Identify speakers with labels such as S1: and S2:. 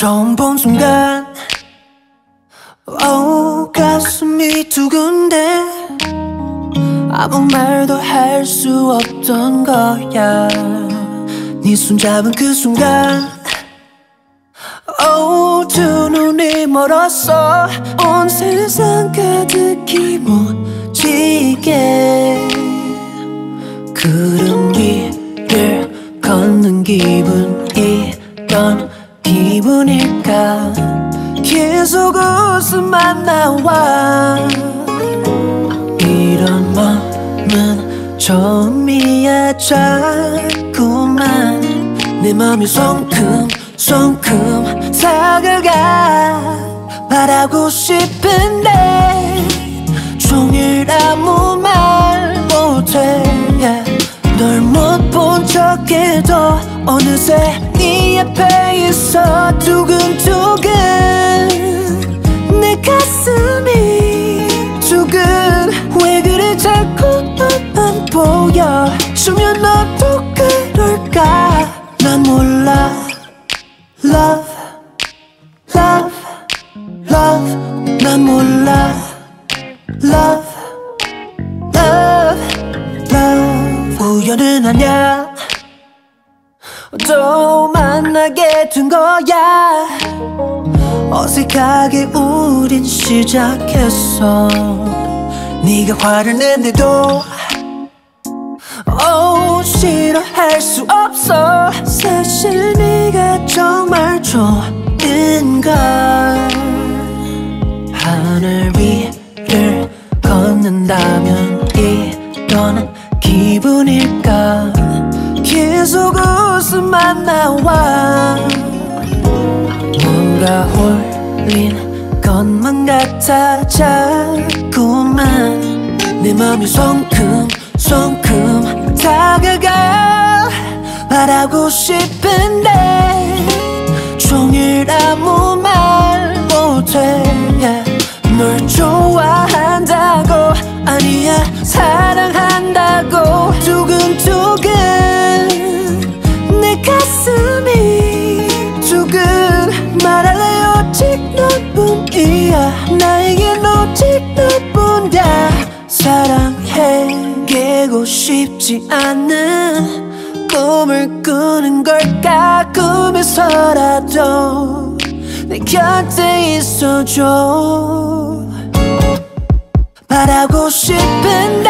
S1: 처음 본 순간 오 가슴이 두근데 아무 말도 할 수 없던 거야. 네 손잡은 그 순간 오두 눈이 멀었어. 온 세상 가득히 묻히게. 구름 위를 걷는 기분이던 기분일까 계속 웃음만 나와. 이런 맘은 처음이야. 자꾸만 내 맘이 송큼송큼 다가가 바라고 싶은데 종일 아무 말 못해. 널못 본 척해도 어느새 네 앞에 있어 두근두근 내 가슴이 두근 왜 그래 자꾸 너만 보여? 주면 너도 그럴까? 난 몰라. Love Love Love. 난 몰라. Love Love Love. 우연은 또 만나게 된 거야. 어색하게 우린 시작했어. 네가 화를 낸데도 oh, 싫어할 수 없어. 사실 네가 정말 좋은 걸. 하늘 위를 걷는다면 이런 기분일까? 계속 웃음만 나와. 뭔가 홀린 것만 같아 자꾸만 내 맘이 송큼송큼 다가가 바라고 싶은데 종일 아무 말 못해 이야 나에겐 오직 너뿐이야. 사랑해 깨고 싶지 않은 꿈을 꾸는 걸까? 꿈에서라도 내 곁에 있어줘. 바라고 싶은